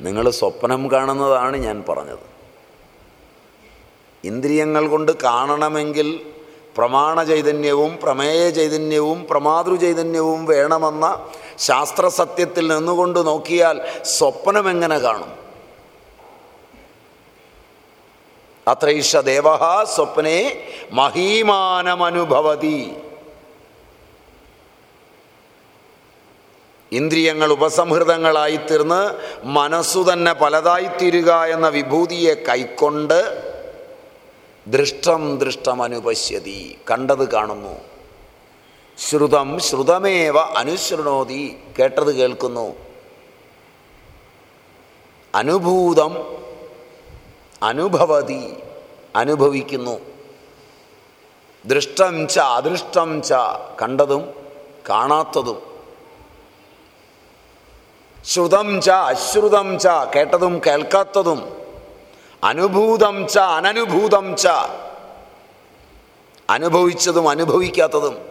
നിങ്ങൾ സ്വപ്നം കാണുന്നതാണ് ഞാൻ പറഞ്ഞത്. ഇന്ദ്രിയങ്ങൾ കൊണ്ട് കാണണമെങ്കിൽ പ്രമാണ ചൈതന്യവും പ്രമേയ ചൈതന്യവും പ്രമാതൃ ചൈതന്യവും വേണമെന്ന ശാസ്ത്രസത്യത്തിൽ നിന്നുകൊണ്ട് നോക്കിയാൽ സ്വപ്നം എങ്ങനെ കാണും? അത്രൈഷ ദേവ സ്വപ്നെ മഹീമാനമനുഭവതി. ഇന്ദ്രിയങ്ങൾ ഉപസംഹൃതങ്ങളായി തീർന്ന് മനസ്സു തന്നെ പലതായിത്തീരുക എന്ന വിഭൂതിയെ കൈക്കൊണ്ട് ദൃഷ്ടം ദൃഷ്ടമനുപശ്യതി. കണ്ടത് കാണുന്നു. ശ്രുതം ശ്രുതമേവ അനുശൃണോതി. കേട്ടത് കേൾക്കുന്നു. അനുഭൂതം അനുഭവതി. അനുഭവിക്കുന്നു. ദൃഷ്ടം ച അദൃഷ്ടം ച കണ്ടതും കാണാത്തതും. ശ്രുതം ച അശ്രുതം ച കേട്ടതും കേൾക്കാത്തതും. അനുഭൂതം ച അനനുഭൂതം ച. അനുഭവിച്ചതും അനുഭവിക്കാത്തതും.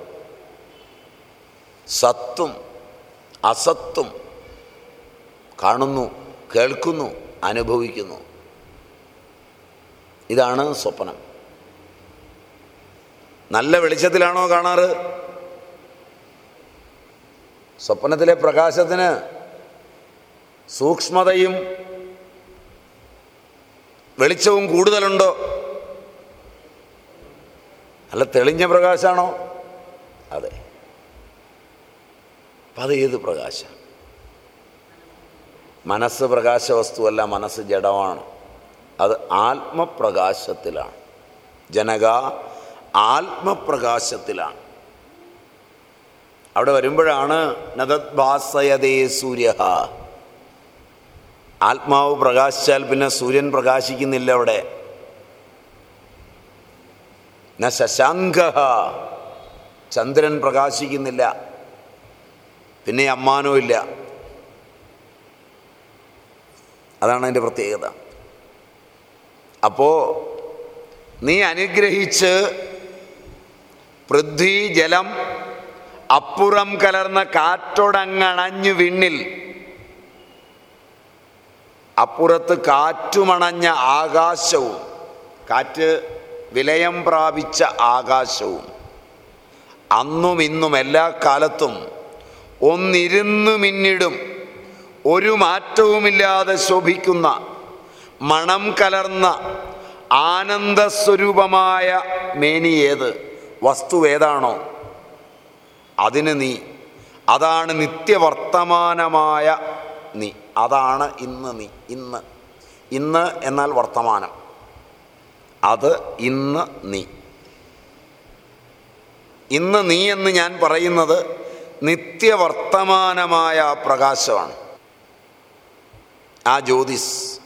സത്തും അസത്തും കാണുന്നു കേൾക്കുന്നു അനുഭവിക്കുന്നു. ഇതാണ് സ്വപ്നം. നല്ല വെളിച്ചത്തിലാണോ കാണാറ്? സ്വപ്നത്തിലെ പ്രകാശത്തിന് സൂക്ഷ്മതയും വെളിച്ചവും കൂടുതലുണ്ടോ? അല്ല തെളിഞ്ഞ പ്രകാശമാണോ അതെ. അപ്പം അത് ഏത് പ്രകാശം? മനസ്സ് പ്രകാശ വസ്തുവല്ല മനസ്സ് ജഡമാണ്. അത് ആത്മപ്രകാശത്തിലാണ്. ജനക ആത്മപ്രകാശത്തിലാണ്. അവിടെ വരുമ്പോഴാണ് നദദ്ഭാസയതേ സൂര്യ ആത്മാവ് പ്രകാശിച്ചാൽ പിന്നെ സൂര്യൻ പ്രകാശിക്കുന്നില്ല അവിടെ. ന ശശാങ്ക ചന്ദ്രൻ പ്രകാശിക്കുന്നില്ല. പിന്നെ അമ്മാനോ ഇല്ല. അതാണ് അതിന്റെ പ്രത്യേകത. അപ്പോൾ നീ അനുഗ്രഹിച്ച് പൃഥ്വി ജലം അപ്പുറം കലർന്ന കാറ്റൊടങ്ങണഞ്ഞു വിണ്ണിൽ അപ്പുറത്ത് കാറ്റുമണഞ്ഞ ആകാശവും കാറ്റ് വിലയം പ്രാപിച്ച ആകാശവും. അന്നും ഇന്നും എല്ലാ കാലത്തും ഒന്നിരുന്ന് മിന്നിടും. ഒരു മാറ്റവുമില്ലാതെ ശോഭിക്കുന്ന മണം കലർന്ന ആനന്ദസ്വരൂപമായ മേനി ഏത്? വസ്തു ഏതാണോ? അതിന് നീ അതാണ് നിത്യവർത്തമാനമായ നീ. അതാണ് ഇന്ന് നീ. ഇന്ന്. ഇന്ന് എന്നാൽ വർത്തമാനം. അത് ഇന്ന് നീ. ഇന്ന് നീ എന്ന് ഞാൻ പറയുന്നത് നിത്യവർത്തമാനമായ പ്രകാശമാണ്. ആ ജ്യോതിസ്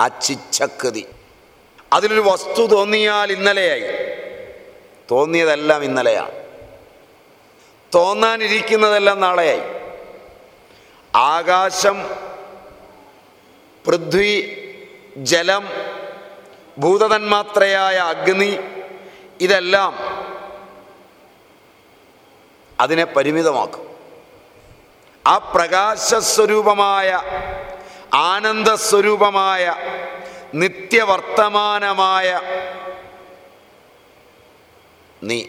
ആ ചിച്ചക്കതി അതിലൊരു വസ്തു തോന്നിയാൽ ഇന്നലെയായി. തോന്നിയതെല്ലാം ഇന്നലെയാണ്. തോന്നാനിരിക്കുന്നതെല്ലാം നാളെയായി. ആകാശം പൃഥ്വി ജലം ഭൂതതന്മാത്രയായ അഗ്നി ഇതെല്ലാം അതിനെ പരിമിതമാക്കും. ആ പ്രകാശസ്വരൂപമായ ആനന്ദസ്വരൂപമായ നിത്യവർത്തമാനമായ നീ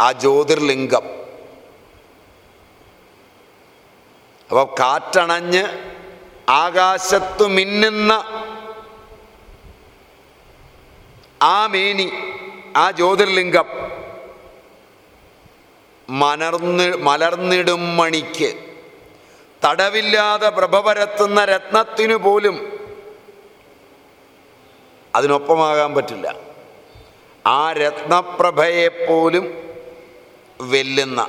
ആ ജ്യോതിർലിംഗം അപ്പോൾ കാറ്റണഞ്ഞ് ആകാശത്തു മിന്നുന്ന ആ മേനി ആ ജ്യോതിർലിംഗം മലർന്ന് മലർന്നിടും മണിക്ക്. തടവില്ലാതെ പ്രഭ പരത്തുന്ന രത്നത്തിനു പോലും അതിനൊപ്പമാകാൻ പറ്റില്ല. ആ രത്നപ്രഭയെപ്പോലും വെല്ലുന്ന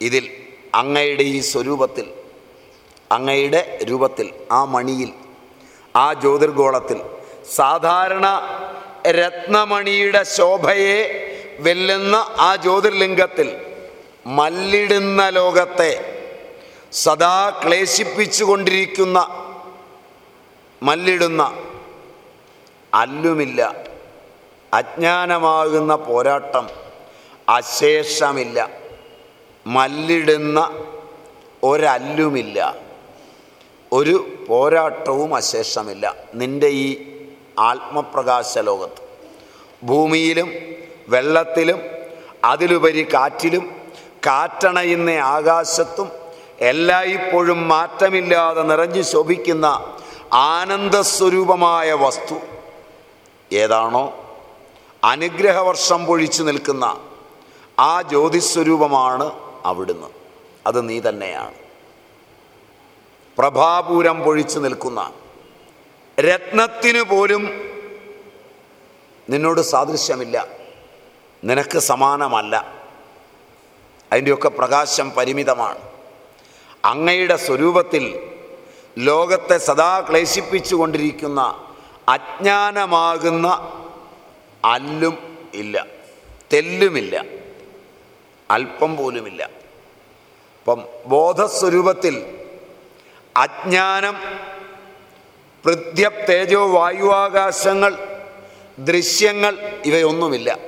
ഇതിൽ അങ്ങയുടെ ഈ സ്വരൂപത്തിൽ അങ്ങയുടെ രൂപത്തിൽ ആ മണിയിൽ ആ ജ്യോതിർഗോളത്തിൽ സാധാരണ രത്നമണിയുടെ ശോഭയെ വെല്ലുന്ന ആ ജ്യോതിർലിംഗത്തിൽ മല്ലിടുന്ന ലോകത്തെ സദാ ക്ലേശിപ്പിച്ചുകൊണ്ടിരിക്കുന്ന മല്ലിടുന്ന അല്ലുമില്ല അജ്ഞാനമാകുന്ന പോരാട്ടം അശേഷമില്ല. മല്ലിടുന്ന ഒരല്ലുമില്ല. ഒരു പോരാട്ടവും അശേഷമില്ല. നിന്റെ ഈ ആത്മപ്രകാശ ലോകത്ത് ഭൂമിയിലും വെള്ളത്തിലും അതിലുപരി കാറ്റിലും കാറ്റണയുന്ന ആകാശത്തും എല്ലായ്പ്പോഴും മാറ്റമില്ലാതെ നിറഞ്ഞു ശോഭിക്കുന്ന ആനന്ദസ്വരൂപമായ വസ്തു ഏതാണോ അനുഗ്രഹവർഷം പൊഴിച്ചു നിൽക്കുന്ന ആ ജ്യോതിസ്വരൂപമാണ് അവിടുന്ന്. അത് നീ തന്നെയാണ്. പ്രഭാപൂരം പൊഴിച്ചു നിൽക്കുന്ന രത്നത്തിനു പോലും നിന്നോട് സാദൃശ്യമില്ല. നിനക്ക് സമാനമല്ല. അതിന്റെയൊക്കെ പ്രകാശം പരിമിതമാണ്. അങ്ങയുടെ സ്വരൂപത്തിൽ ലോകത്തെ സദാ ക്ലേശിപ്പിച്ചു കൊണ്ടിരിക്കുന്ന അജ്ഞാനമാകുന്ന അല്ലും ഇല്ല. തെല്ലുമില്ല. അല്പം പോലുമില്ല. അപ്പം ബോധസ്വരൂപത്തിൽ അജ്ഞാനം പൃഥ്വ തേജോ വായുവാകാശങ്ങൾ ദൃശ്യങ്ങൾ ഇവയൊന്നുമില്ല.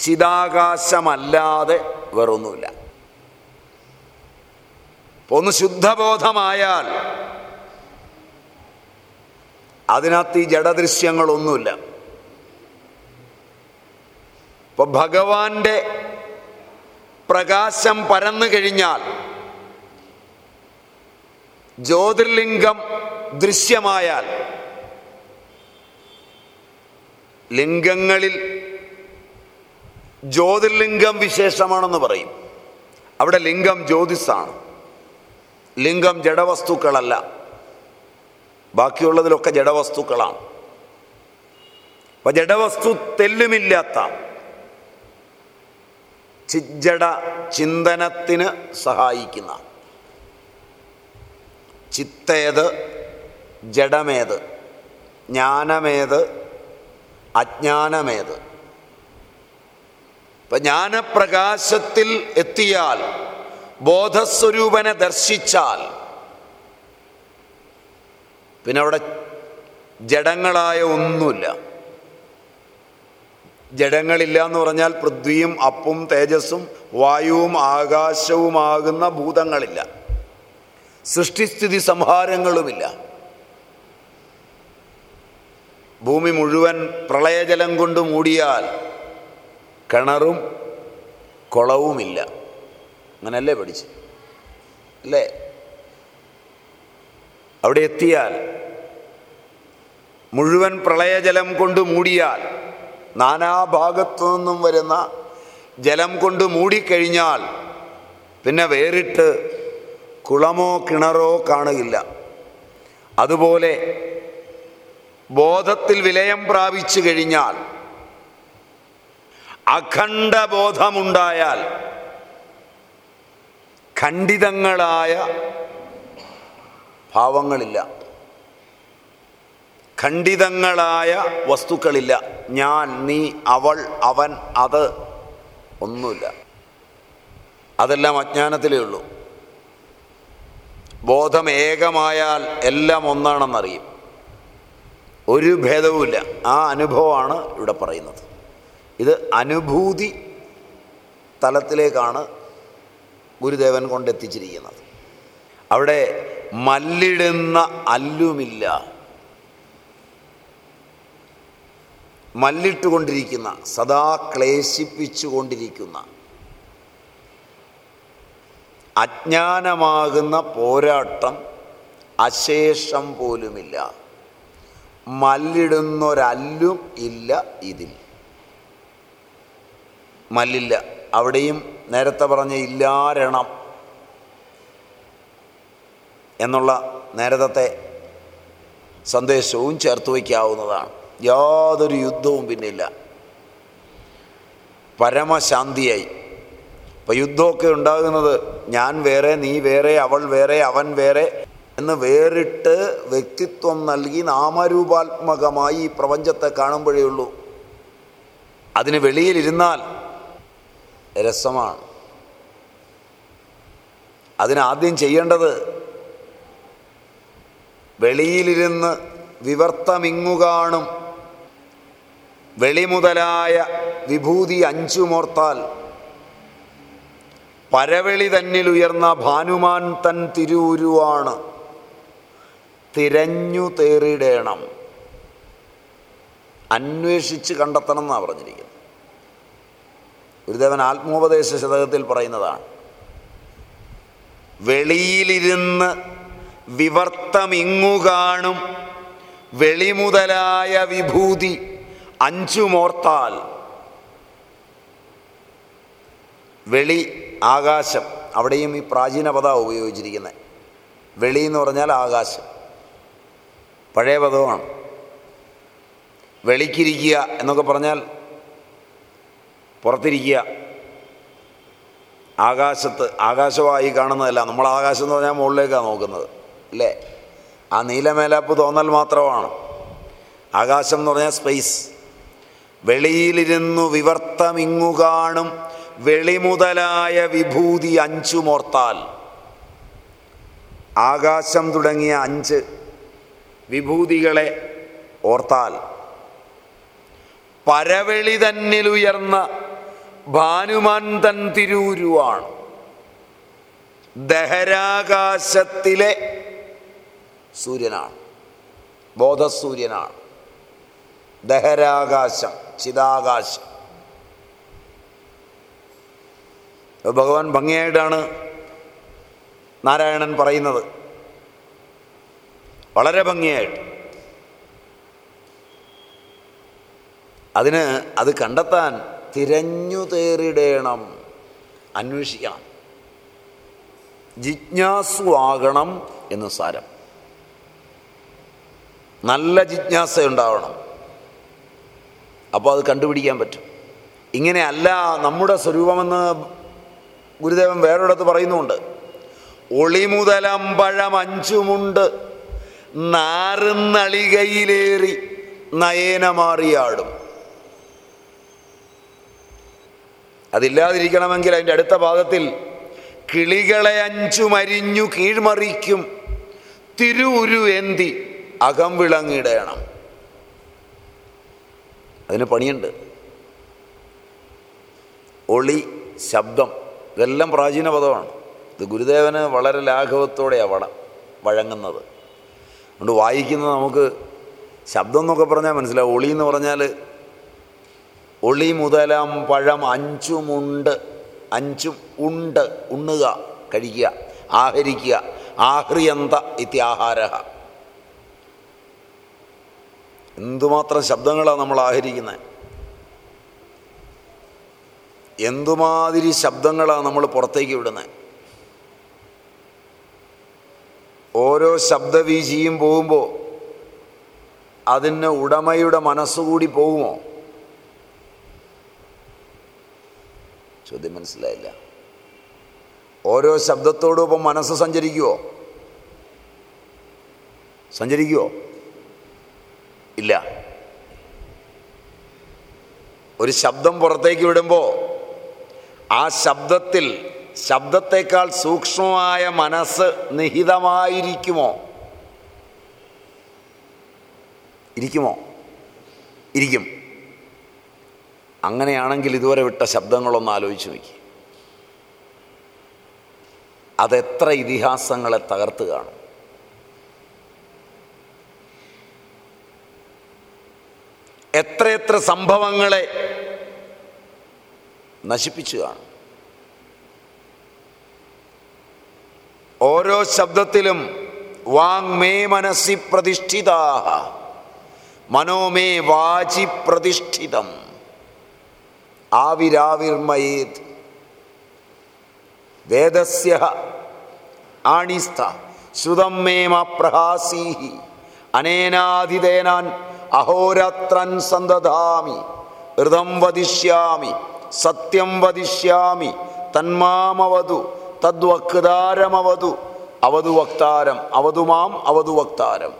ചിതാകാശമല്ലാതെ വേറൊന്നുമില്ല. ഒന്ന് ശുദ്ധബോധമായാൽ അതിനകത്ത് ഈ ജഡദൃശ്യങ്ങളൊന്നുമില്ല. ഇപ്പൊ ഭഗവാന്റെ പ്രകാശം പരന്നു കഴിഞ്ഞാൽ ജ്യോതിർലിംഗം ദൃശ്യമായാൽ ലിംഗങ്ങളിൽ ജ്യോതിർലിംഗം വിശേഷമാണെന്ന് പറയും. അവിടെ ലിംഗം ജ്യോതിസാണ് ലിംഗം ജഡവസ്തുക്കളല്ല. ബാക്കിയുള്ളതിലൊക്കെ ജഡവസ്തുക്കളാണ്. അപ്പം ജഡവസ്തു തെല്ലുമില്ലാത്ത ചിജ്ജട ചിന്തനത്തിന് സഹായിക്കുന്ന. ചിത്തേത് ജഡമേത് ജ്ഞാനമേത് അജ്ഞാനമേത്. ഇപ്പം ജ്ഞാനപ്രകാശത്തിൽ എത്തിയാൽ ബോധസ്വരൂപനെ ദർശിച്ചാൽ പിന്നെ അവിടെ ജഡങ്ങളായ ഒന്നുമില്ല. ജഡങ്ങളില്ല എന്ന് പറഞ്ഞാൽ പൃഥ്വിയും അപ്പും തേജസ്സും വായുവും ആകാശവുമാകുന്ന ഭൂതങ്ങളില്ല. സൃഷ്ടിസ്ഥിതി സംഹാരങ്ങളുമില്ല. ഭൂമി മുഴുവൻ പ്രളയജലം കൊണ്ട് മൂടിയാൽ കിണറും കുളവുമില്ല. അങ്ങനല്ലേ പഠിച്ച്? അല്ലേ? അവിടെ എത്തിയാൽ മുഴുവൻ പ്രളയജലം കൊണ്ട് മൂടിയാൽ നാനാഭാഗത്തു നിന്നും വരുന്ന ജലം കൊണ്ട് മൂടിക്കഴിഞ്ഞാൽ പിന്നെ വേറിട്ട് കുളമോ കിണറോ കാണുകയില്ല. അതുപോലെ ബോധത്തിൽ വിലയം പ്രാപിച്ചു കഴിഞ്ഞാൽ അഖണ്ഡ ബോധമുണ്ടായാൽ ഖണ്ഡിതങ്ങളായ ഭാവങ്ങളില്ല. ഖണ്ഡിതങ്ങളായ വസ്തുക്കളില്ല. ഞാൻ നീ അവൾ അവൻ അത് ഒന്നുമില്ല. അതെല്ലാം അജ്ഞാനത്തിലേ ഉള്ളൂ. ബോധം ഏകമായാൽ എല്ലാം ഒന്നാണെന്നറിയും. ഒരു ഭേദവുമില്ല. ആ അനുഭവമാണ് ഇവിടെ പറയുന്നത്. ഇത് അനുഭൂതി തലത്തിലേക്കാണ് ഗുരുദേവൻ കൊണ്ടെത്തിച്ചിരിക്കുന്നത്. അവിടെ മല്ലിടുന്ന അല്ലുമില്ല. മല്ലിട്ടുകൊണ്ടിരിക്കുന്ന സദാ ക്ലേശിപ്പിച്ചുകൊണ്ടിരിക്കുന്ന അജ്ഞാനമാകുന്ന പോരാട്ടം അശേഷം പോലുമില്ല. മല്ലിടുന്നൊരല്ലും ഇല്ല ഇതിൽ. മല്ലില്ല. അവിടെയും നേരത്തെ പറഞ്ഞ ഇല്ലാരണം എന്നുള്ള നേരത്തെ സന്ദേശവും ചേർത്ത് വയ്ക്കാവുന്നതാണ്. യാതൊരു യുദ്ധവും പിന്നില്ല. പരമശാന്തിയായി. ഇപ്പം യുദ്ധമൊക്കെ ഉണ്ടാകുന്നത് ഞാൻ വേറെ നീ വേറെ അവൾ വേറെ അവൻ വേറെ എന്ന് വേറിട്ട് വ്യക്തിത്വം നൽകി നാമരൂപാത്മകമായി ഈ പ്രപഞ്ചത്തെ കാണുമ്പോഴേ ഉള്ളൂ. അതിന് വെളിയിലിരുന്നാൽ രസമാണ്. അതിനാദ്യം ചെയ്യേണ്ടത് വെളിയിലിരുന്ന് വിവർത്തമിങ്ങു കാണും. വെളിമുതലായ വിഭൂതി അഞ്ചു മോർത്താൽ പരവെളി തന്നിൽ ഉയർന്ന ഭാനുമാൻ തൻ തിരുവുരുവാണ് തിരഞ്ഞു തേറിടേണം. അന്വേഷിച്ച് കണ്ടെത്തണം എന്നാണ് പറഞ്ഞിരിക്കുന്നത്. ഗുരുദേവൻ ആത്മോപദേശ ശതകത്തിൽ പറയുന്നതാണ്. വെളിയിലിരുന്ന് വിവർത്തമിങ്ങു കാണും വെളിമുതലായ വിഭൂതി അഞ്ചുമോർത്താൽ വെളി ആകാശം. അവിടെയും ഈ പ്രാചീന പദ ഉപയോഗിച്ചിരിക്കുന്നത്. വെളി എന്ന് പറഞ്ഞാൽ ആകാശം. പഴയ പദമാണ്. വെളിക്കിരിക്കുക എന്നൊക്കെ പറഞ്ഞാൽ പുറത്തിരിക്കുക. ആകാശത്ത് ആകാശമായി കാണുന്നതല്ല. നമ്മൾ ആകാശം എന്ന് പറഞ്ഞാൽ മുകളിലേക്കാണ് നോക്കുന്നത്. അല്ലേ? ആ നീലമേലാപ്പ് തോന്നൽ മാത്രമാണ്. ആകാശം എന്ന് പറഞ്ഞാൽ സ്പേസ് വെളിയിലിരുന്നു വിവർത്തമിങ്ങു കാണും വെളിമുതലായ വിഭൂതി അഞ്ചു മോർത്താൽ. ആകാശം തുടങ്ങിയ അഞ്ച് വിഭൂതികളെ ഓർത്താൽ. പരവെളി തന്നിലുയർന്ന ഭാനുമാൻ തൻ തിരൂരുവാണ്. ദഹരാകാശത്തിലെ സൂര്യനാണ്. ബോധസൂര്യനാണ്. ദഹരാകാശം ചിതാകാശം. ഭഗവാൻ ഭംഗിയായിട്ടാണ് നാരായണൻ പറയുന്നത്. വളരെ ഭംഗിയായിട്ട്. അതിന് അത് കണ്ടെത്താൻ തിരഞ്ഞു തേറിടേണം അന്വേഷിക്കണം. ജിജ്ഞാസു ആകണം എന്ന് സാരം. നല്ല ജിജ്ഞാസ ഉണ്ടാവണം അപ്പോൾ അത് കണ്ടുപിടിക്കാൻ പറ്റും. ഇങ്ങനെയല്ല നമ്മുടെ സ്വരൂപമെന്ന് ഗുരുദേവൻ വേറൊരിടത്ത് പറയുന്നുമുണ്ട് ഒളിമുതലമ്പഴം അഞ്ചുമുണ്ട്. നാറുന്നളികയിലേറി നയനമാറിയാടും അതില്ലാതിരിക്കണമെങ്കിൽ അതിന്റെ അടുത്ത ഭാഗത്തിൽ കിളികളെ അഞ്ചു മരിഞ്ഞു കീഴ്മറിക്കും. തിരുവുരു എന്തി അകം വിളങ്ങിടയണം അതിന് പണിയുണ്ട്. ഒളി ശബ്ദം ഇതെല്ലാം പ്രാചീന പദമാണ്. ഇത് ഗുരുദേവന് വളരെ ലാഘവത്തോടെയാണ് വള വഴങ്ങുന്നത്. അതുകൊണ്ട് വായിക്കുന്നത് നമുക്ക് ശബ്ദം എന്നൊക്കെ പറഞ്ഞാൽ മനസ്സിലാവും. ഒളി എന്ന് പറഞ്ഞാൽ ഒളി മുതലാം പഴം അഞ്ചുമുണ്ട് അഞ്ചും ഉണ്ട്. ഉണ്ണുക കഴിക്കുക ആഹരിക്കുക ആഹ്രിയന്ത ഇത്യാഹാര എന്തുമാത്രം ശബ്ദങ്ങളാണ് നമ്മൾ ആഹരിക്കുന്നത് എന്തുമാതിരി ശബ്ദങ്ങളാണ് നമ്മൾ പുറത്തേക്ക് വിടുന്നത് ഓരോ ശബ്ദവീചിയും പോകുമ്പോൾ അതിന് ഉടമയുടെ മനസ്സുകൂടി പോകുമോ? ചോദ്യം മനസ്സിലായില്ല. ഓരോ ശബ്ദത്തോടൊപ്പം മനസ്സ് സഞ്ചരിക്കുമോ സഞ്ചരിക്കുമോ ഇല്ല. ഒരു ശബ്ദം പുറത്തേക്ക് വിടുമ്പോൾ ആ ശബ്ദത്തിൽ ശബ്ദത്തേക്കാൾ സൂക്ഷ്മമായ മനസ്സ് നിഹിതമായിരിക്കുമോ? ഇരിക്കുമോ? ഇരിക്കും. അങ്ങനെയാണെങ്കിൽ ഇതുവരെ വിട്ട ശബ്ദങ്ങളൊന്ന് ആലോചിച്ച് നോക്കി. അതെത്ര ഇതിഹാസങ്ങളെ തകർത്ത് കാണും. എത്രയെത്ര സംഭവങ്ങളെ നശിപ്പിച്ചു ഓരോ ശബ്ദത്തിലും വാങ്മേ മനസ്സി പ്രതിഷ്ഠിതാ മനോമേ വാചി പ്രതിഷ്ഠിതം. ആവിരാവിർമയേത്. വേദസ്യ ആണിസ്ഥ ശ്രുതം മേമ പ്രഹാസീഹി അനേനാധിതേനാൻ അഹോരാത്രൻ സന്തധാമി ഋതം വദിഷ്യാമി സത്യം വദിഷ്യാമി തന്മാമവതു തദ്വക്താരമവതു അവതു വക്താരം അവതുമാം അവതു വക്താരം.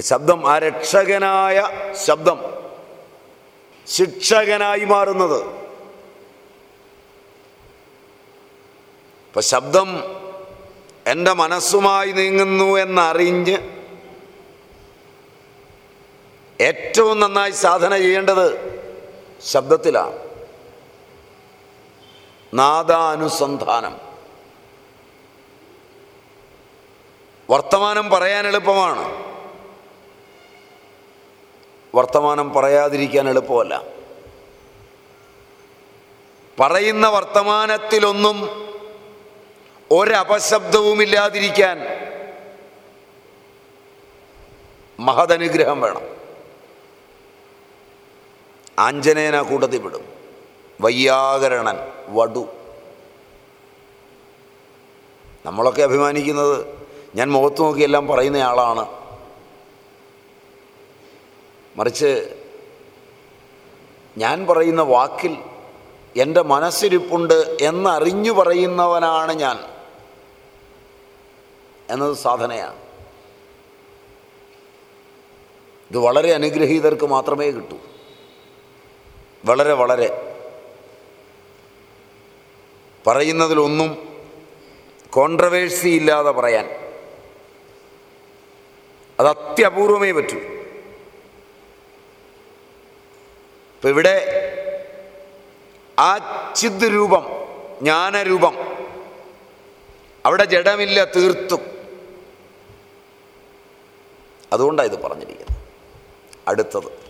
ശബ്ദം ആ രക്ഷകനായ ശബ്ദം ശിക്ഷകനായി മാറുന്നത്. ഇപ്പൊ ശബ്ദം എന്റെ മനസ്സുമായി നീങ്ങുന്നു എന്നറിഞ്ഞ് ഏറ്റവും നന്നായി സാധന ചെയ്യേണ്ടത് ശബ്ദത്തിലാണ്. നാദാനുസന്ധാനം. വർത്തമാനം പറയാൻ എളുപ്പമാണ്. വർത്തമാനം പറയാതിരിക്കാൻ എളുപ്പമല്ല. പറയുന്ന വർത്തമാനത്തിലൊന്നും ഒരപശബ്ദവുമില്ലാതിരിക്കാൻ മഹദനുഗ്രഹം വേണം. ആഞ്ജനേയന കൂട്ടത്തിൽ പെടും. വയ്യാകരണൻ വടു. നമ്മളൊക്കെ അഭിമാനിക്കുന്നത് ഞാൻ മുഖത്ത് നോക്കി എല്ലാം പറയുന്നയാളാണ്. മറിച്ച് ഞാൻ പറയുന്ന വാക്കിൽ എന്റെ മനസ്സിരിപ്പുണ്ട് എന്നറിഞ്ഞു പറയുന്നവനാണ് ഞാൻ എന്നത് സാധനയാണ്. ഇത് വളരെ അനുഗ്രഹീതർക്ക് മാത്രമേ കിട്ടൂ. വളരെ വളരെ പറയുന്നതിലൊന്നും കോൺട്രവേഴ്സി ഇല്ലാതെ പറയാൻ അത് അത്യപൂർവമേ പറ്റൂ. ഇപ്പം ഇവിടെ ആ ചിദ് രൂപം ജ്ഞാനരൂപം അവിടെ ജഡമില്ല തീർത്തും. അതുകൊണ്ടാണ് ഇത് പറഞ്ഞിരിക്കുന്നത്. അടുത്തത്.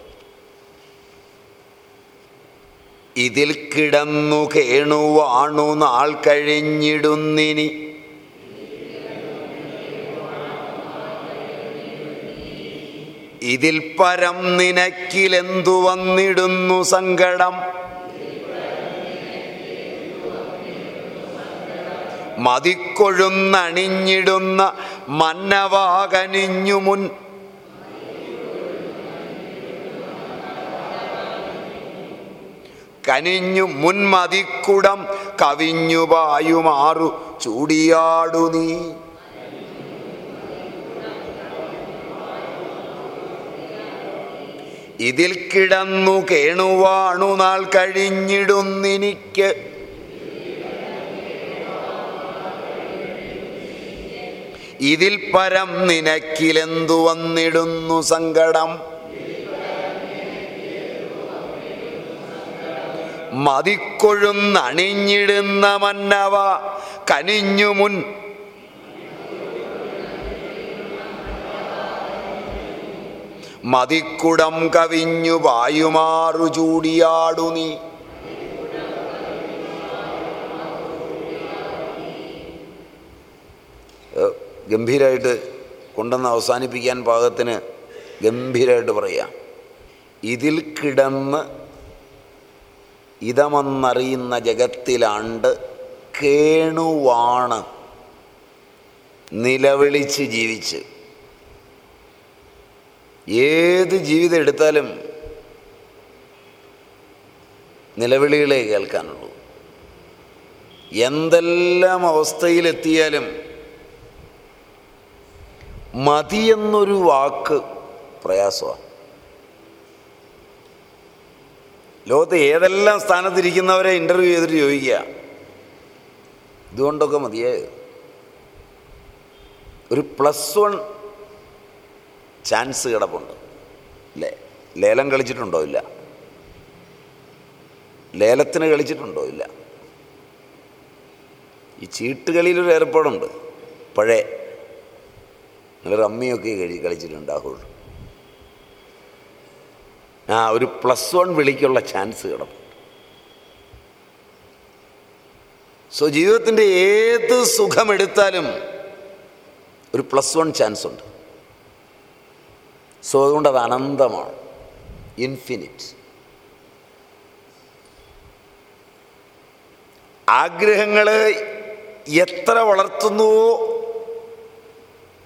ഇതിൽ കിടന്നു കേണുവാണു നാൾ കഴിഞ്ഞിടുന്നിനി. ഇതിൽ പരം നിനക്കിലെന്തു വന്നിടുന്നു സങ്കടം? മതിക്കൊഴുന്നണിഞ്ഞിടുന്ന മന്നവാകനിഞ്ഞു മുൻ കനിഞ്ഞു മുൻമതിക്കുടം കവിഞ്ഞു പായുമാറു ചൂടിയാടു നീ. ഇതിൽ കിടന്നു കേണുവാണു നാൾ കഴിഞ്ഞിടുന്നിനിക്ക്. ഇതിൽ പരം നിനക്കിലെന്തു വന്നിടുന്നു സങ്കടം? മതിക്കൊഴുന്നണിഞ്ഞിടുന്ന മന്നവ കനിഞ്ഞു മുൻ മതിക്കുടം കവിഞ്ഞു വായുമാറു ചൂടിയാടു നീ. ഗംഭീരമായിട്ട് കൊണ്ടുവന്ന് അവസാനിപ്പിക്കാൻ പാകത്തിന് ഗംഭീരമായിട്ട് പറയാം. ഇതിൽ കിടന്ന് ഇതമെന്നറിയുന്ന ജഗത്തിലാണ്ട് കേണുവാണ് നിലവിളിച്ച് ജീവിച്ച്. ഏത് ജീവിതം എടുത്താലും നിലവിളികളെ കേൾക്കാനുള്ളൂ. എന്തെല്ലാം അവസ്ഥയിലെത്തിയാലും മതിയെന്നൊരു വാക്ക് പ്രയാസമാണ്. ലോകത്ത് ഏതെല്ലാം സ്ഥാനത്തിരിക്കുന്നവരെ ഇന്റർവ്യൂ ചെയ്തിട്ട് ചോദിക്കുക. ഇതുകൊണ്ടൊക്കെ മതിയേ ഒരു പ്ലസ് വൺ ചാൻസ് കിടപ്പുണ്ട്. അല്ലേ ലേലം കളിച്ചിട്ടുണ്ടോ ഇല്ല? ലേലത്തിന് കളിച്ചിട്ടുണ്ടോ ഇല്ല? ഈ ചീട്ടുകളിയിലൊരു ഏർപ്പാടുണ്ട്. പഴയ നിങ്ങൾ റമ്മിയൊക്കെ കഴി കളിച്ചിട്ടുണ്ടാവുള്ളൂ ആ ഒരു പ്ലസ് വൺ വിളിക്കുള്ള ചാൻസ് കിടന്നു സോ ജീവിതത്തിന്റെ ഏത് സുഖമെടുത്താലും ഒരു പ്ലസ് വൺ ചാൻസ് ഉണ്ട്. സോ അതുകൊണ്ട് അത് അനന്തമാണ്. ഇൻഫിനിറ്റ് ആഗ്രഹങ്ങൾ എത്ര വളർത്തുന്നുവോ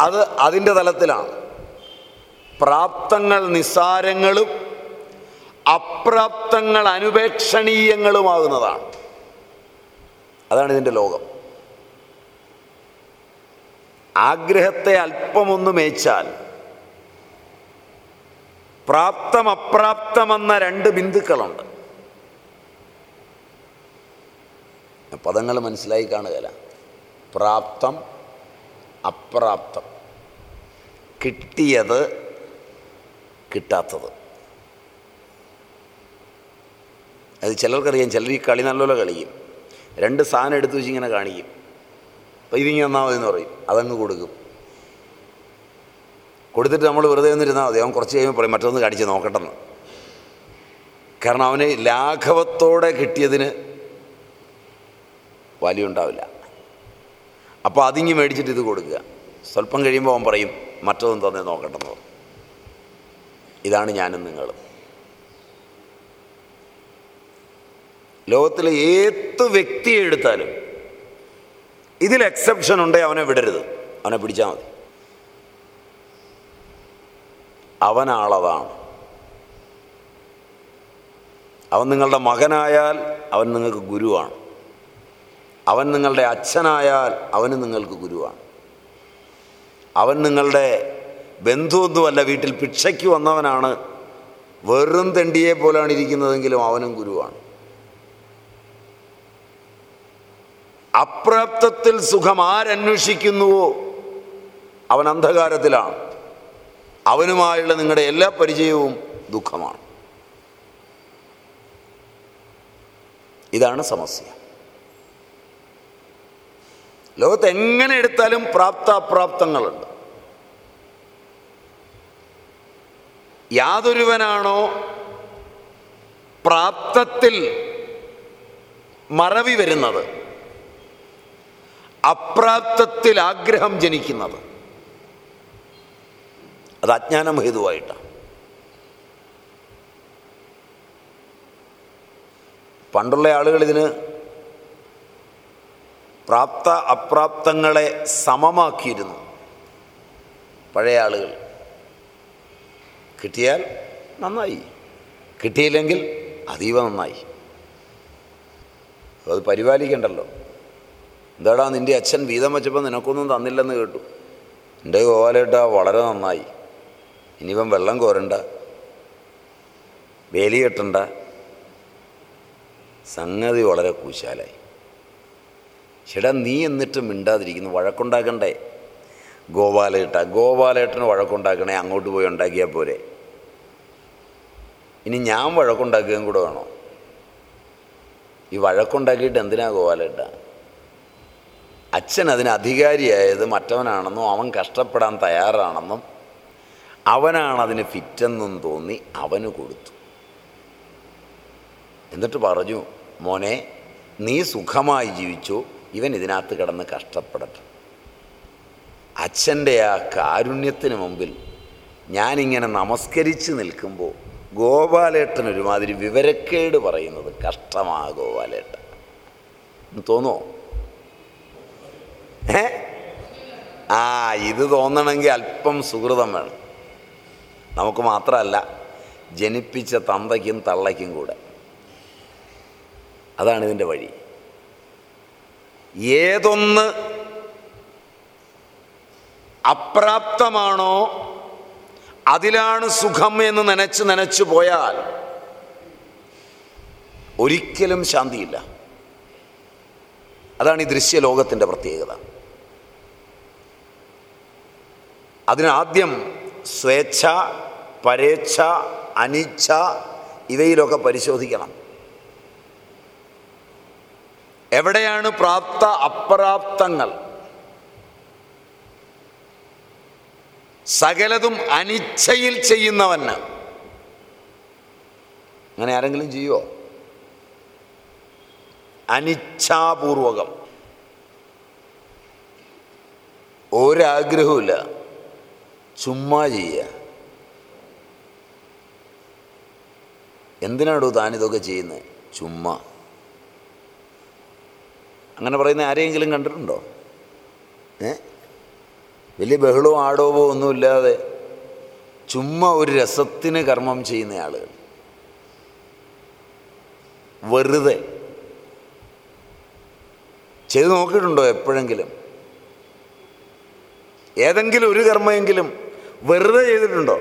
അത് അതിന്റെ തലത്തിലാണ്. പ്രാപ്തങ്ങൾ നിസ്സാരങ്ങളും അപ്രാപ്തങ്ങൾ അനുപേക്ഷണീയങ്ങളുമാകുന്നതാണ്. അതാണ് ഇതിന്റെ ലോകം. ആഗ്രഹത്തെ അല്പമൊന്ന് മേച്ചാൽ പ്രാപ്തം അപ്രാപ്തമെന്ന രണ്ട് ബിന്ദുക്കളുണ്ട്. പദങ്ങൾ മനസ്സിലായി കാണുകയില്ല. പ്രാപ്തം അപ്രാപ്തം. കിട്ടിയത് കിട്ടാത്തത്. അത് ചിലർക്കറിയാം ചിലർ ഈ കളി നല്ലപോലെ കളിക്കും. രണ്ട് സാധനം എടുത്തു വെച്ച് ഇങ്ങനെ കാണിക്കും. അപ്പോൾ ഇതിങ്ങനെ തന്നാൽ മതി എന്ന് പറയും. അതങ്ങ് കൊടുക്കും. കൊടുത്തിട്ട് നമ്മൾ വെറുതെ ഒന്നിരുന്നാൽ മതി. അവൻ കുറച്ച് കഴിയുമ്പോൾ പറയും മറ്റൊന്ന് കാണിച്ച് നോക്കട്ടെന്ന്. കാരണം അവന് ലാഘവത്തോടെ കിട്ടിയതിന് വാല്യൂ ഉണ്ടാവില്ല. അപ്പോൾ അതിങ്ങി മേടിച്ചിട്ട് ഇത് കൊടുക്കുക. സ്വല്പം കഴിയുമ്പോൾ അവൻ പറയും മറ്റൊന്നും തന്നെ നോക്കട്ടെന്ന്. ഇതാണ് ഞാനും നിങ്ങളും. ലോകത്തിലെ ഏത് വ്യക്തിയെ എടുത്താലും ഇതിൽ എക്സെപ്ഷൻ ഉണ്ടേ അവനെ വിടരുത്. അവനെ പിടിച്ചാൽ മതി. അവനാളതാണ്. അവൻ നിങ്ങളുടെ മകനായാൽ അവൻ നിങ്ങൾക്ക് ഗുരുവാണ്. അവൻ നിങ്ങളുടെ അച്ഛനായാൽ അവന് നിങ്ങൾക്ക് ഗുരുവാണ്. അവൻ നിങ്ങളുടെ ബന്ധുവൊന്നുമല്ല വീട്ടിൽ ഭിക്ഷയ്ക്ക് വന്നവനാണ്. വെറും തെണ്ടിയെ പോലാണ് ഇരിക്കുന്നതെങ്കിലും അവനും ഗുരുവാണ്. അപ്രാപ്തത്തിൽ സുഖം ആരന്വേഷിക്കുന്നുവോ അവൻ അന്ധകാരത്തിലാണ്. അവനുമായുള്ള നിങ്ങളുടെ എല്ലാ പരിചയവും ദുഃഖമാണ്. ഇതാണ് സമസ്യ. ലോകത്ത് എങ്ങനെ എടുത്താലും പ്രാപ്ത അപ്രാപ്തങ്ങളുണ്ട് യാതൊരുവനാണോ പ്രാപ്തത്തിൽ മറവി വരുന്നത്? അപ്രാപ്തത്തിൽ ആഗ്രഹം ജനിക്കുന്നത് അത് അജ്ഞാനം ഹേതുവായിട്ടാണ് പണ്ടുള്ള ആളുകൾ ഇതിന് പ്രാപ്ത അപ്രാപ്തങ്ങളെ സമമാക്കിയിരുന്നു. പഴയ ആളുകൾ. കിട്ടിയാൽ നന്നായി. കിട്ടിയില്ലെങ്കിൽ അതീവ നന്നായി. അത് പരിപാലിക്കണ്ടല്ലോ. എന്താടാ നിന്റെ അച്ഛൻ വീതം വെച്ചപ്പോൾ നിനക്കൊന്നും തന്നില്ലെന്ന് കേട്ടു. എന്റെ ഗോപാലേട്ടാ വളരെ നന്നായി. ഇനിയിപ്പം വെള്ളം കോരണ്ട. വേലി കെട്ടണ്ട. സംഗതി വളരെ കൂശാലായി. ചേട്ടാ നീ എന്നിട്ട് മിണ്ടാതിരിക്കുന്നു വഴക്കുണ്ടാക്കണ്ടേ? ഗോപാലേട്ട ഗോപാലേട്ടന് വഴക്കുണ്ടാക്കണേ അങ്ങോട്ട് പോയി ഉണ്ടാക്കിയാൽ പോരെ. ഇനി ഞാൻ വഴക്കുണ്ടാക്കുകയും കൂടെ വേണോ? ഈ വഴക്കുണ്ടാക്കിയിട്ട് എന്തിനാ ഗോപാലേട്ട? അച്ഛൻ അതിന് അധികാരിയായത് മറ്റവനാണെന്നും അവൻ കഷ്ടപ്പെടാൻ തയ്യാറാണെന്നും അവനാണ് അതിന് ഫിറ്റെന്നും തോന്നി അവന് കൊടുത്തു. എന്നിട്ട് പറഞ്ഞു മോനെ നീ സുഖമായി ജീവിച്ചു. ഇവൻ ഇതിനകത്ത് കിടന്ന് കഷ്ടപ്പെടട്ടെ. അച്ഛന്റെ ആ കാരുണ്യത്തിന് മുമ്പിൽ ഞാനിങ്ങനെ നമസ്കരിച്ച് നിൽക്കുമ്പോൾ ഗോപാലേട്ടൻ ഒരുമാതിരി വിവരക്കേട് പറയുന്നത് കഷ്ടമാ ഗോപാലേട്ടൻ. തോന്നുമോ ഏ? ആ ഇത് തോന്നണമെങ്കിൽ അല്പം സുഹൃതം വേണം. നമുക്ക് മാത്രമല്ല ജനിപ്പിച്ച തന്തയ്ക്കും തള്ളയ്ക്കും കൂടെ. അതാണ് ഇതിന്റെ വഴി. ഏതൊന്ന് അപ്രാപ്തമാണോ അതിലാണ് സുഖം എന്ന് നനച്ച് നനച്ചു പോയാൽ ഒരിക്കലും ശാന്തിയില്ല. അതാണ് ഈ ദൃശ്യലോകത്തിന്റെ പ്രത്യേകത. അതിനാദ്യം സ്വേച്ഛ പരേച്ഛ അനിച്ഛ ഇവയിലൊക്കെ പരിശോധിക്കണം. എവിടെയാണ് പ്രാപ്ത അപ്രാപ്തങ്ങൾ? സകലതും അനിച്ഛയിൽ ചെയ്യുന്നവന്. അങ്ങനെ ആരെങ്കിലും ചെയ്യുമോ അനിച്ഛാപൂർവകം. ഒരാഗ്രഹവുമില്ല. ചുമ്മാ ചെയ്യുക. എന്തിനാടോ താനിതൊക്കെ ചെയ്യുന്നത് ചുമ്മാ. അങ്ങനെ പറയുന്ന ആരെയെങ്കിലും കണ്ടിട്ടുണ്ടോ? ഏ? വലിയ ബഹളവും ആടോപോ ഒന്നുമില്ലാതെ ചുമ്മാ ഒരു രസത്തിന് കർമ്മം ചെയ്യുന്ന ആളുകൾ. വെറുതെ. ചെയ്ത് നോക്കിയിട്ടുണ്ടോ എപ്പോഴെങ്കിലും? ഏതെങ്കിലും ഒരു കർമ്മമെങ്കിലും വെറുതെ ചെയ്തിട്ടുണ്ടോ?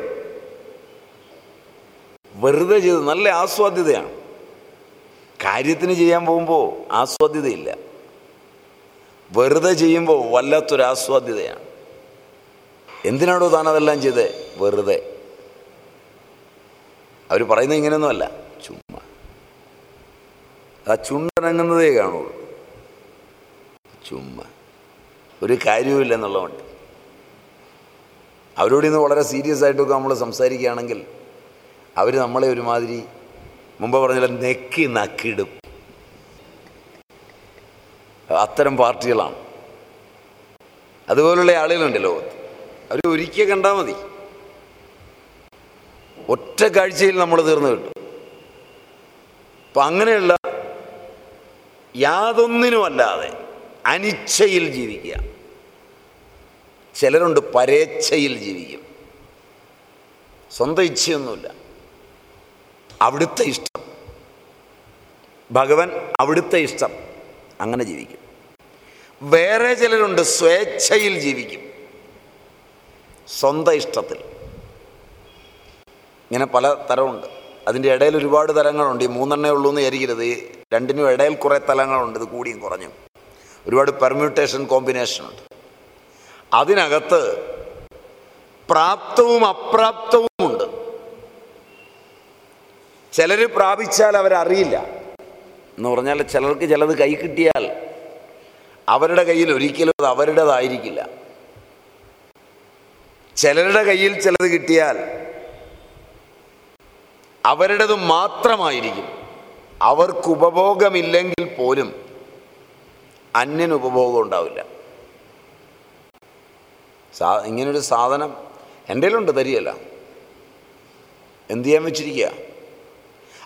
വെറുതെ ചെയ്ത് നല്ല ആസ്വാദ്യതയാണ്. കാര്യത്തിന് ചെയ്യാൻ പോകുമ്പോൾ ആസ്വാദ്യതയില്ല. വെറുതെ ചെയ്യുമ്പോൾ വല്ലാത്തൊരു ആസ്വാദ്യതയാണ്. എന്തിനാണോ താൻ അതെല്ലാം ചെയ്തത് വെറുതെ. അവർ പറയുന്നത് ഇങ്ങനെയൊന്നുമല്ല. ചുമ്മാ. ആ ചുണ്ടനങ്ങുന്നതേ കാണുള്ളൂ. ചുമ്മാ. ഒരു കാര്യവുമില്ല എന്നുള്ളതുകൊണ്ട് അവരോട് ഇന്ന് വളരെ സീരിയസ് ആയിട്ടൊക്കെ നമ്മൾ സംസാരിക്കുകയാണെങ്കിൽ അവർ നമ്മളെ ഒരുമാതിരി മുമ്പ് പറഞ്ഞാൽ നെക്കി നക്കിടും. അത്തരം പാർട്ടികളാണ്. അതുപോലുള്ള ആളുകളുണ്ട് ലോകത്ത്. അവർ ഒരിക്കൽ കണ്ടാൽ മതി. ഒറ്റ കാഴ്ചയിൽ നമ്മൾ തീർന്നു കിട്ടും. അപ്പം അങ്ങനെയുള്ള യാതൊന്നിനുമല്ലാതെ അനിച്ഛയിൽ ജീവിക്കുക. ചിലരുണ്ട് പരേച്ഛയിൽ ജീവിക്കും. സ്വന്തം ഇച്ഛയൊന്നുമില്ല. അവിടുത്തെ ഇഷ്ടം. ഭഗവൻ അവിടുത്തെ ഇഷ്ടം. അങ്ങനെ ജീവിക്കും. വേറെ ചിലരുണ്ട് സ്വേച്ഛയിൽ ജീവിക്കും. സ്വന്തം ഇഷ്ടത്തിൽ. ഇങ്ങനെ പല തരമുണ്ട്. അതിന്റെ ഇടയിൽ ഒരുപാട് തരങ്ങളുണ്ട് ഈ മൂന്നെണ്ണേ ഉള്ളൂ എന്ന് വിചാരിക്കരുത്. ഈ രണ്ടിനും ഇടയിൽ കുറേ തലങ്ങളുണ്ട്. ഇത് കൂടിയും കുറഞ്ഞും. ഒരുപാട് പെർമ്യൂട്ടേഷൻ കോമ്പിനേഷൻ ഉണ്ട്. അതിനകത്ത് പ്രാപ്തവും അപ്രാപ്തവും ഉണ്ട്. ചിലർ പ്രാപിച്ചാൽ അവരറിയില്ല. എന്ന് പറഞ്ഞാൽ ചിലർക്ക് ചിലത് കൈ കിട്ടിയാൽ അവരുടെ കയ്യിൽ ഒരിക്കലും അത് അവരുടേതായിരിക്കില്ല. ചിലരുടെ കയ്യിൽ ചിലത് കിട്ടിയാൽ അവരുടേത് മാത്രമായിരിക്കും. അവർക്ക് ഉപഭോഗമില്ലെങ്കിൽ പോലും അന്യന് ഉപഭോഗം ഉണ്ടാവില്ല. സാ ഇങ്ങനൊരു സാധനം എന്റെ കയ്യിലുണ്ട് തരികയല്ല. എന്ത് ചെയ്യാൻ വെച്ചിരിക്കുക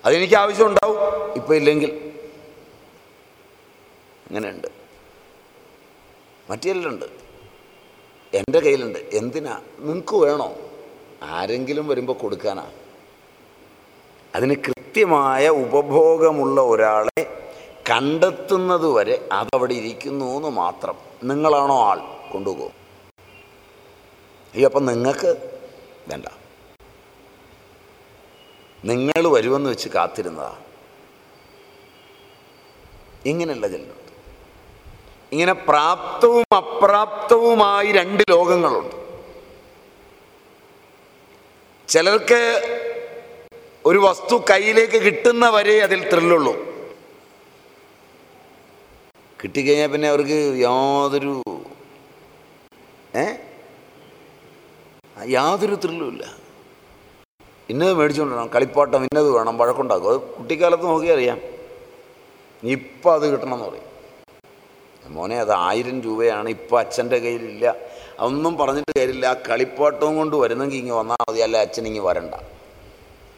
അതെനിക്ക് ആവശ്യം ഉണ്ടാവും ഇപ്പം ഇല്ലെങ്കിൽ. അങ്ങനെയുണ്ട്. മറ്റേലുണ്ട്. എന്റെ കയ്യിലുണ്ട്. എന്തിനാ? നിങ്ങൾക്ക് വേണോ? ആരെങ്കിലും വരുമ്പോൾ കൊടുക്കാനാ. അതിന് കൃത്യമായ ഉപഭോഗമുള്ള ഒരാളെ കണ്ടെത്തുന്നത് വരെ അതവിടെ ഇരിക്കുന്നു എന്ന് മാത്രം. നിങ്ങളാണോ ആൾ? കൊണ്ടുപോകും ഈ അപ്പം നിങ്ങൾക്ക് വേണ്ട. നിങ്ങൾ വരുമെന്ന് വെച്ച് കാത്തിരുന്നതാ. ഇങ്ങനെയുള്ള ചെല്ലുണ്ട് ഇങ്ങനെ പ്രാപ്തവും അപ്രാപ്തവുമായി രണ്ട് ലോകങ്ങളുണ്ട്. ചിലർക്ക് ഒരു വസ്തു കയ്യിലേക്ക് കിട്ടുന്ന വരെ അതിൽ ത്രില്ലുള്ളൂ. കിട്ടിക്കഴിഞ്ഞാൽ പിന്നെ അവർക്ക് യാതൊരു ഏ? യാതൊരു ത്രില്ലുമില്ല ഇന്നത് മേടിച്ചുകൊണ്ടിരണം കളിപ്പാട്ടം ഇന്നത് വേണം വഴക്കുണ്ടാക്കും അത് കുട്ടിക്കാലത്ത് നോക്കി അറിയാം ഇപ്പം അത് കിട്ടണമെന്ന് പറയും. മോനെ അത് ആയിരം രൂപയാണ്. ഇപ്പം അച്ഛന്റെ കയ്യിലില്ല. അതൊന്നും പറഞ്ഞിട്ട് കാര്യമില്ല. ആ കളിപ്പാട്ടവും കൊണ്ട് വരുന്നെങ്കിൽ ഇങ്ങനെ വന്നാൽ മതി അല്ല അച്ഛൻ ഇങ്ങനെ വരണ്ട.